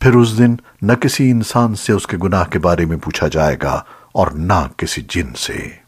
پھر اس دن نہ کسی انسان سے اس کے گناہ کے بارے میں پوچھا جائے گا اور نہ کسی جن سے۔